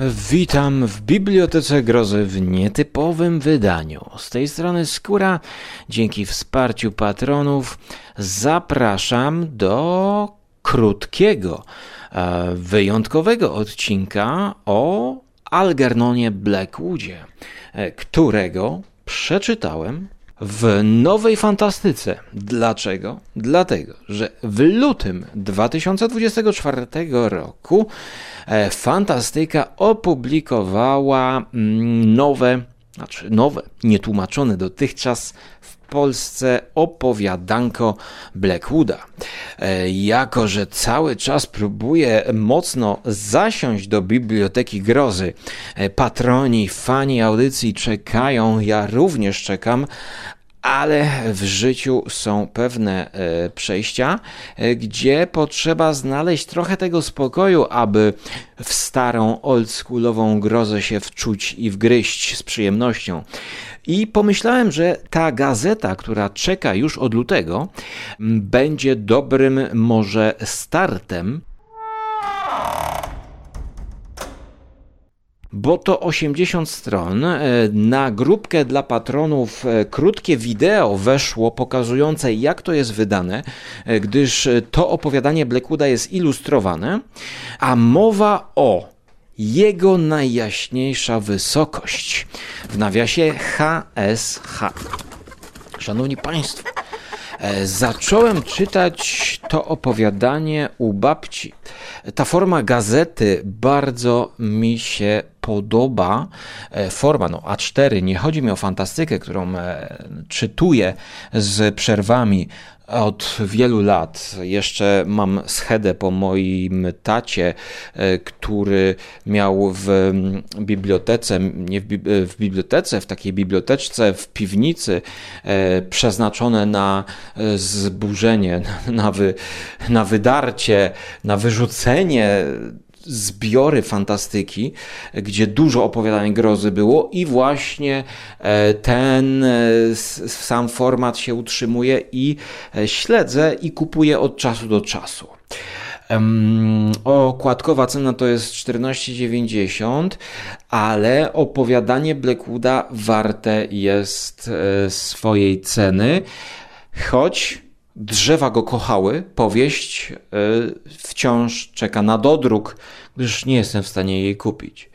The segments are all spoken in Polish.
Witam w Bibliotece Grozy w nietypowym wydaniu. Z tej strony Skóra, dzięki wsparciu patronów, zapraszam do krótkiego, e, wyjątkowego odcinka o Algernonie Blackwoodzie, e, którego przeczytałem w nowej fantastyce. Dlaczego? Dlatego, że w lutym 2024 roku e, fantastyka opublikowała mm, nowe, znaczy nowe, nietłumaczone dotychczas w Polsce opowiadanko Blackwooda. E, jako, że cały czas próbuję mocno zasiąść do biblioteki grozy, e, patroni, fani audycji czekają, ja również czekam, ale w życiu są pewne e, przejścia, e, gdzie potrzeba znaleźć trochę tego spokoju, aby w starą, oldschoolową grozę się wczuć i wgryźć z przyjemnością. I pomyślałem, że ta gazeta, która czeka już od lutego, będzie dobrym może startem bo to 80 stron. E, na grupkę dla patronów e, krótkie wideo weszło pokazujące, jak to jest wydane, e, gdyż to opowiadanie Blackwooda jest ilustrowane, a mowa o jego najjaśniejsza wysokość. W nawiasie HSH. Szanowni Państwo, zacząłem czytać to opowiadanie u babci. Ta forma gazety bardzo mi się podoba e, forma, no A4, nie chodzi mi o fantastykę, którą e, czytuję z przerwami od wielu lat. Jeszcze mam schedę po moim tacie, e, który miał w bibliotece, nie w, w bibliotece, w takiej biblioteczce w piwnicy przeznaczone na zburzenie, na, wy, na wydarcie, na wyrzucenie zbiory fantastyki, gdzie dużo opowiadań grozy było i właśnie e, ten e, sam format się utrzymuje i e, śledzę i kupuję od czasu do czasu. Okładkowa cena to jest 14,90, ale opowiadanie Blackwooda warte jest swojej ceny, choć Drzewa go kochały, powieść e, wciąż czeka na dodruk, gdyż nie jestem w stanie jej kupić.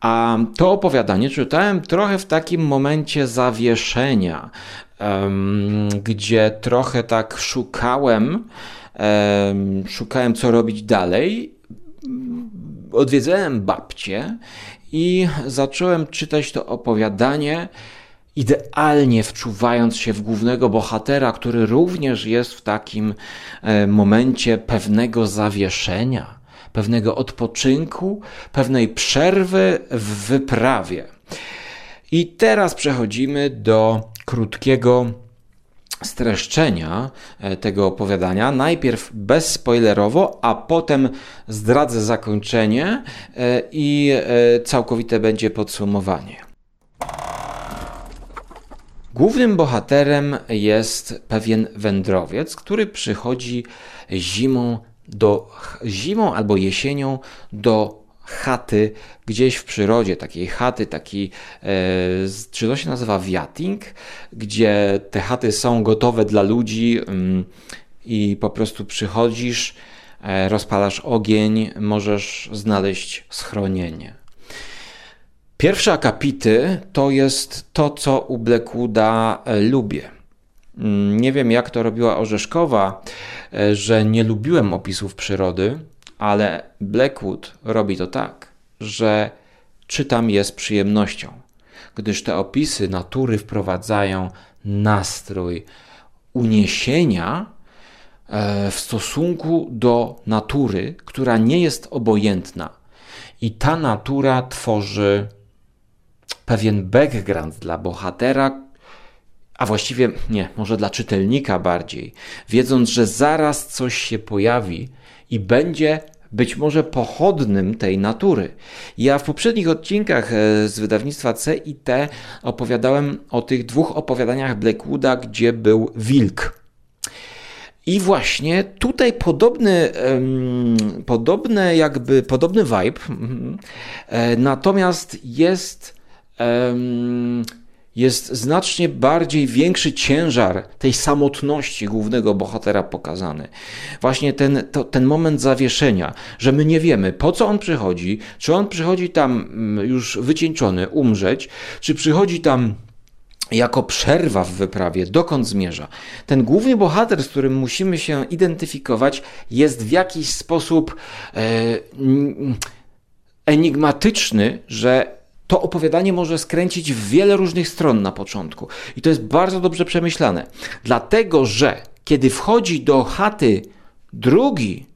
A to opowiadanie czytałem trochę w takim momencie zawieszenia, gdzie trochę tak szukałem, szukałem co robić dalej. Odwiedzałem babcię i zacząłem czytać to opowiadanie idealnie wczuwając się w głównego bohatera, który również jest w takim e, momencie pewnego zawieszenia, pewnego odpoczynku, pewnej przerwy w wyprawie. I teraz przechodzimy do krótkiego streszczenia e, tego opowiadania. Najpierw bezspoilerowo, a potem zdradzę zakończenie e, i całkowite będzie podsumowanie. Głównym bohaterem jest pewien wędrowiec, który przychodzi zimą, do, zimą albo jesienią do chaty gdzieś w przyrodzie, takiej chaty, taki, e, czy to się nazywa wiating, gdzie te chaty są gotowe dla ludzi mm, i po prostu przychodzisz, e, rozpalasz ogień, możesz znaleźć schronienie. Pierwsze akapity to jest to, co u Blackwooda e, lubię. Mm, nie wiem, jak to robiła Orzeszkowa, e, że nie lubiłem opisów przyrody, ale Blackwood robi to tak, że czytam je z przyjemnością, gdyż te opisy natury wprowadzają nastrój uniesienia e, w stosunku do natury, która nie jest obojętna. I ta natura tworzy pewien background dla bohatera, a właściwie nie, może dla czytelnika bardziej, wiedząc, że zaraz coś się pojawi i będzie być może pochodnym tej natury. Ja w poprzednich odcinkach e, z wydawnictwa C i T opowiadałem o tych dwóch opowiadaniach Blackwooda, gdzie był wilk. I właśnie tutaj podobny, podobny jakby, podobny vibe, e, natomiast jest, jest znacznie bardziej większy ciężar tej samotności głównego bohatera pokazany. Właśnie ten, to, ten moment zawieszenia, że my nie wiemy, po co on przychodzi, czy on przychodzi tam mm, już wycieńczony, umrzeć, czy przychodzi tam jako przerwa w wyprawie, dokąd zmierza. Ten główny bohater, z którym musimy się identyfikować, jest w jakiś sposób e, enigmatyczny, że to opowiadanie może skręcić w wiele różnych stron na początku. I to jest bardzo dobrze przemyślane. Dlatego, że kiedy wchodzi do chaty drugi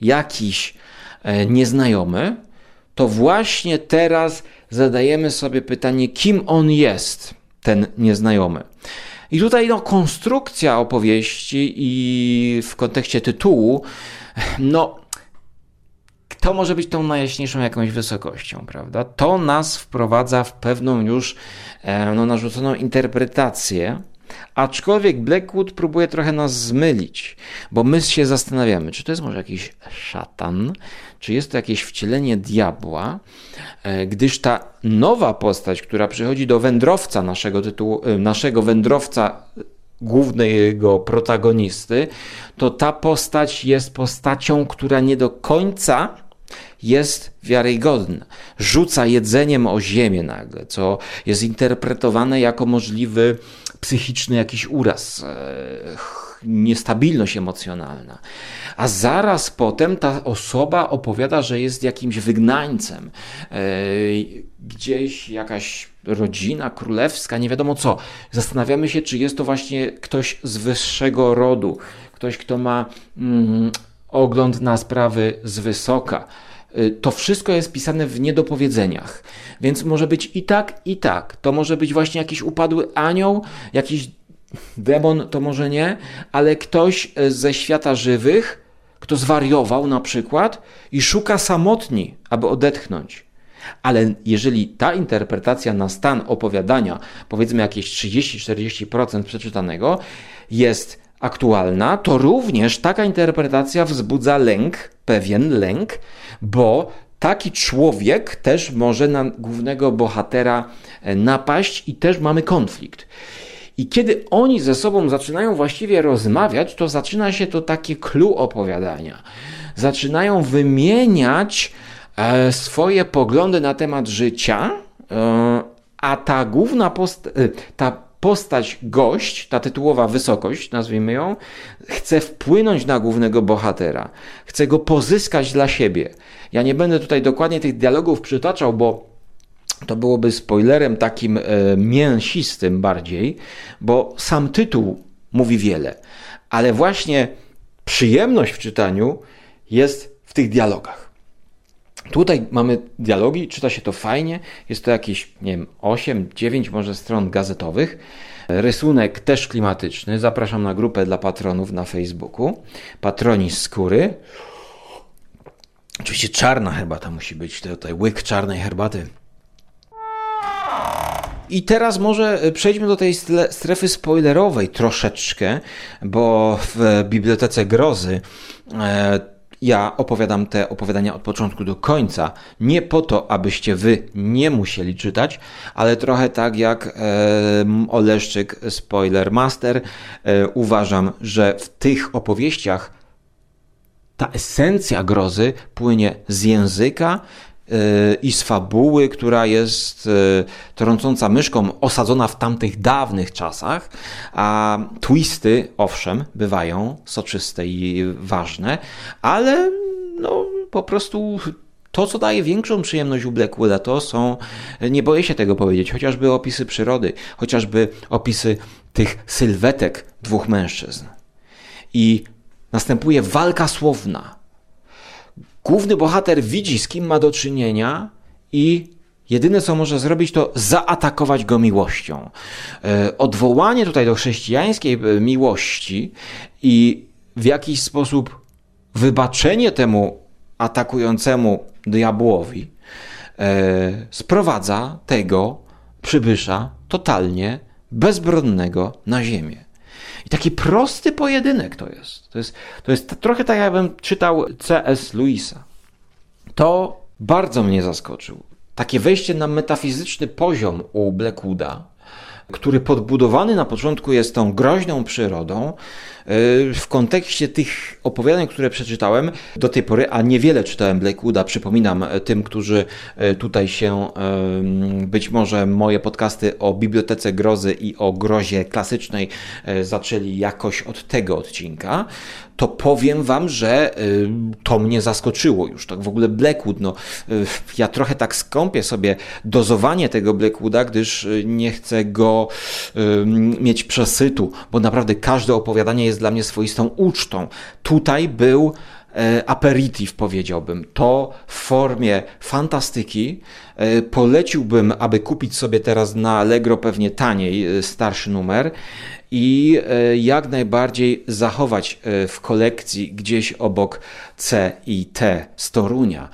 jakiś e, nieznajomy, to właśnie teraz zadajemy sobie pytanie, kim on jest ten nieznajomy. I tutaj no, konstrukcja opowieści i w kontekście tytułu, no, to może być tą najjaśniejszą jakąś wysokością, prawda? To nas wprowadza w pewną już e, no, narzuconą interpretację Aczkolwiek Blackwood próbuje trochę nas zmylić, bo my się zastanawiamy, czy to jest może jakiś szatan, czy jest to jakieś wcielenie diabła, e, gdyż ta nowa postać, która przychodzi do wędrowca naszego tytułu, e, naszego wędrowca głównego protagonisty, to ta postać jest postacią, która nie do końca jest wiarygodna. Rzuca jedzeniem o ziemię nagle, co jest interpretowane jako możliwy psychiczny jakiś uraz, e, niestabilność emocjonalna. A zaraz potem ta osoba opowiada, że jest jakimś wygnańcem. E, gdzieś jakaś rodzina królewska, nie wiadomo co. Zastanawiamy się, czy jest to właśnie ktoś z wyższego rodu, ktoś, kto ma mm, ogląd na sprawy z wysoka. Y, to wszystko jest pisane w niedopowiedzeniach. Więc może być i tak, i tak. To może być właśnie jakiś upadły anioł, jakiś demon, to może nie, ale ktoś y, ze świata żywych, kto zwariował na przykład i szuka samotni, aby odetchnąć. Ale jeżeli ta interpretacja na stan opowiadania, powiedzmy jakieś 30-40% przeczytanego, jest aktualna, to również taka interpretacja wzbudza lęk, pewien lęk, bo taki człowiek też może na głównego bohatera e, napaść i też mamy konflikt. I kiedy oni ze sobą zaczynają właściwie rozmawiać, to zaczyna się to takie clue opowiadania. Zaczynają wymieniać e, swoje poglądy na temat życia, e, a ta główna post- ta postać gość, ta tytułowa wysokość, nazwijmy ją, chce wpłynąć na głównego bohatera, chce go pozyskać dla siebie. Ja nie będę tutaj dokładnie tych dialogów przytaczał, bo to byłoby spoilerem takim e, mięsistym bardziej, bo sam tytuł mówi wiele, ale właśnie przyjemność w czytaniu jest w tych dialogach. Tutaj mamy dialogi, czyta się to fajnie. Jest to jakieś, nie wiem, 8, 9 może stron gazetowych. Rysunek też klimatyczny. Zapraszam na grupę dla patronów na Facebooku. Patroni skóry. Oczywiście czarna herbata musi być. Tutaj łyk czarnej herbaty. I teraz może przejdźmy do tej strefy spoilerowej troszeczkę, bo w Bibliotece Grozy e, ja opowiadam te opowiadania od początku do końca, nie po to, abyście wy nie musieli czytać, ale trochę tak jak e, Oleszczyk Spoiler Master. E, uważam, że w tych opowieściach ta esencja grozy płynie z języka, i z fabuły, która jest e, trącąca myszką, osadzona w tamtych dawnych czasach, a twisty, owszem, bywają soczyste i ważne, ale no, po prostu to, co daje większą przyjemność u Blackwooda, to są, nie boję się tego powiedzieć, chociażby opisy przyrody, chociażby opisy tych sylwetek dwóch mężczyzn. I następuje walka słowna Główny bohater widzi, z kim ma do czynienia i jedyne, co może zrobić, to zaatakować go miłością. E, odwołanie tutaj do chrześcijańskiej e, miłości i w jakiś sposób wybaczenie temu atakującemu diabłowi e, sprowadza tego przybysza totalnie bezbronnego na ziemię. I taki prosty pojedynek to jest. To jest, to jest trochę tak, jakbym czytał C.S. Lewisa. To bardzo mnie zaskoczył. Takie wejście na metafizyczny poziom u Blackwooda, który podbudowany na początku jest tą groźną przyrodą, w kontekście tych opowiadań, które przeczytałem do tej pory, a niewiele czytałem Blackwooda, przypominam tym, którzy e, tutaj się być może moje podcasty o Bibliotece Grozy i o grozie klasycznej e, zaczęli jakoś od tego odcinka, to powiem wam, że e, to mnie zaskoczyło już. Tak w ogóle Blackwood, no ja trochę tak skąpię sobie dozowanie tego Blackwooda, gdyż nie chcę go mieć przesytu, bo naprawdę każde opowiadanie jest dla mnie swoistą ucztą. Tutaj był e, aperitif, powiedziałbym. To w formie fantastyki. E, poleciłbym, aby kupić sobie teraz na Allegro pewnie taniej e, starszy numer i jak najbardziej zachować w kolekcji gdzieś obok C i T z Torunia.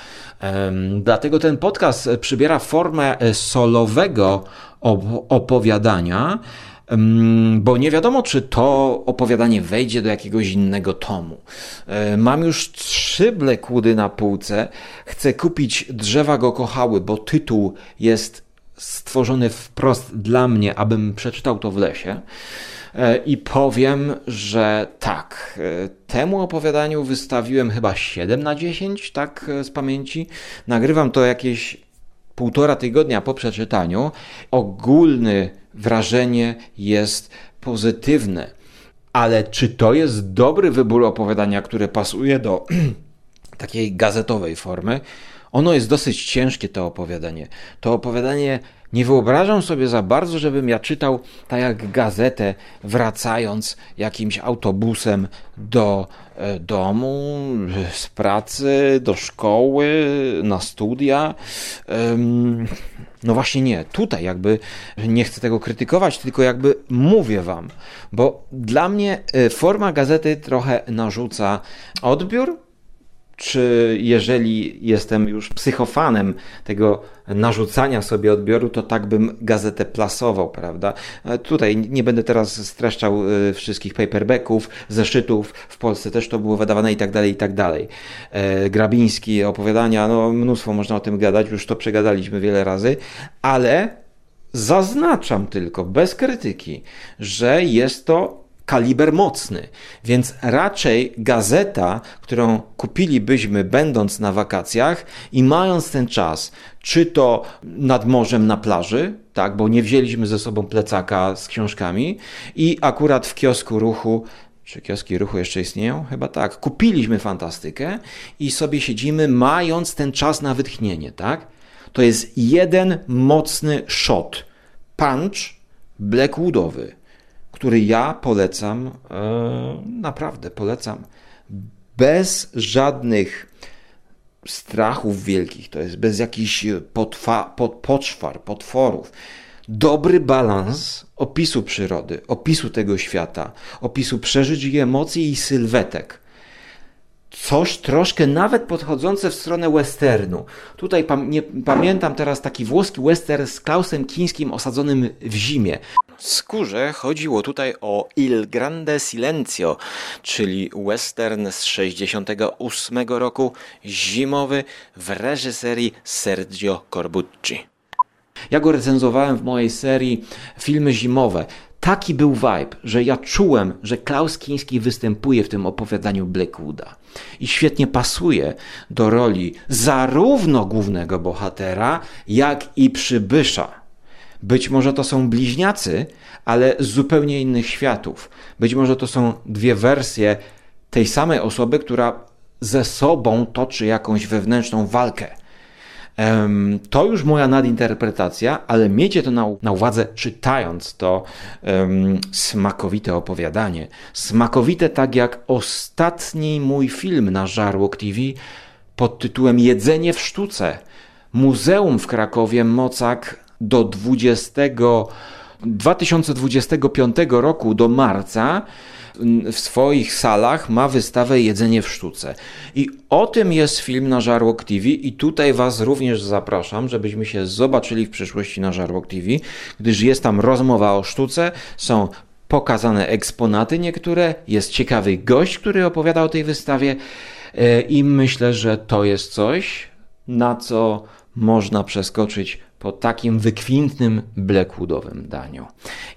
Dlatego ten podcast przybiera formę solowego opowiadania bo nie wiadomo, czy to opowiadanie wejdzie do jakiegoś innego tomu. E, mam już trzy Blackwoody na półce. Chcę kupić Drzewa go kochały, bo tytuł jest stworzony wprost dla mnie, abym przeczytał to w lesie. E, I powiem, że tak, e, temu opowiadaniu wystawiłem chyba 7 na 10, tak z pamięci. Nagrywam to jakieś półtora tygodnia po przeczytaniu. Ogólny wrażenie jest pozytywne. Ale czy to jest dobry wybór opowiadania, które pasuje do takiej gazetowej formy? Ono jest dosyć ciężkie, to opowiadanie. To opowiadanie nie wyobrażam sobie za bardzo, żebym ja czytał tak jak gazetę, wracając jakimś autobusem do e, domu, z pracy, do szkoły, na studia. No właśnie nie. Tutaj jakby nie chcę tego krytykować, tylko jakby mówię wam, bo dla mnie e, forma gazety trochę narzuca odbiór, czy jeżeli jestem już psychofanem tego narzucania sobie odbioru, to tak bym gazetę plasował, prawda? Tutaj nie będę teraz streszczał e, wszystkich paperbacków, zeszytów, w Polsce też to było wydawane i tak dalej, i tak dalej. E, Grabiński, opowiadania, no mnóstwo można o tym gadać, już to przegadaliśmy wiele razy, ale zaznaczam tylko, bez krytyki, że jest to kaliber mocny, więc raczej gazeta, którą kupilibyśmy będąc na wakacjach i mając ten czas, czy to nad morzem na plaży, tak, bo nie wzięliśmy ze sobą plecaka z książkami i akurat w kiosku ruchu czy kioski ruchu jeszcze istnieją? Chyba tak. Kupiliśmy fantastykę i sobie siedzimy, mając ten czas na wytchnienie, tak? To jest jeden mocny shot. Punch Blackwoodowy który ja polecam, e, naprawdę polecam, bez żadnych strachów wielkich, to jest bez jakichś potwa, pod, poczwar, potworów. Dobry balans opisu przyrody, opisu tego świata, opisu przeżyć i emocji i sylwetek coś troszkę nawet podchodzące w stronę westernu. Tutaj pam nie, pamiętam teraz taki włoski western z Klausem Kińskim osadzonym w zimie skórze chodziło tutaj o Il Grande Silenzio, czyli western z 68 roku, zimowy w reżyserii Sergio Corbucci. Ja go recenzowałem w mojej serii filmy zimowe. Taki był vibe, że ja czułem, że Klaus Kiński występuje w tym opowiadaniu Blackwooda i świetnie pasuje do roli zarówno głównego bohatera, jak i przybysza. Być może to są bliźniacy, ale z zupełnie innych światów. Być może to są dwie wersje tej samej osoby, która ze sobą toczy jakąś wewnętrzną walkę. To już moja nadinterpretacja, ale miejcie to na, na uwadze, czytając to um, smakowite opowiadanie. Smakowite tak jak ostatni mój film na Żarłok TV pod tytułem Jedzenie w sztuce. Muzeum w Krakowie Mocak do 20, 2025 roku do marca w swoich salach ma wystawę Jedzenie w sztuce. I o tym jest film na Żarłok TV i tutaj Was również zapraszam, żebyśmy się zobaczyli w przyszłości na Żarłok TV, gdyż jest tam rozmowa o sztuce, są pokazane eksponaty niektóre, jest ciekawy gość, który opowiada o tej wystawie e, i myślę, że to jest coś, na co można przeskoczyć po takim wykwintnym Blackwoodowym daniu.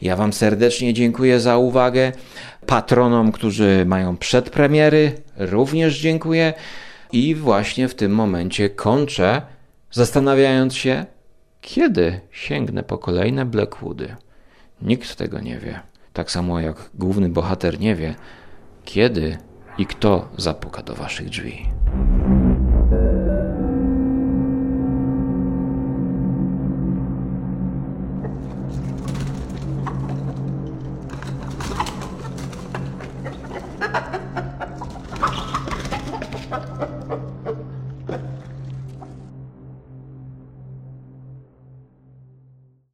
Ja Wam serdecznie dziękuję za uwagę. Patronom, którzy mają przedpremiery, również dziękuję. I właśnie w tym momencie kończę, zastanawiając się, kiedy sięgnę po kolejne Blackwoody. Nikt tego nie wie. Tak samo jak główny bohater nie wie, kiedy i kto zapuka do Waszych drzwi.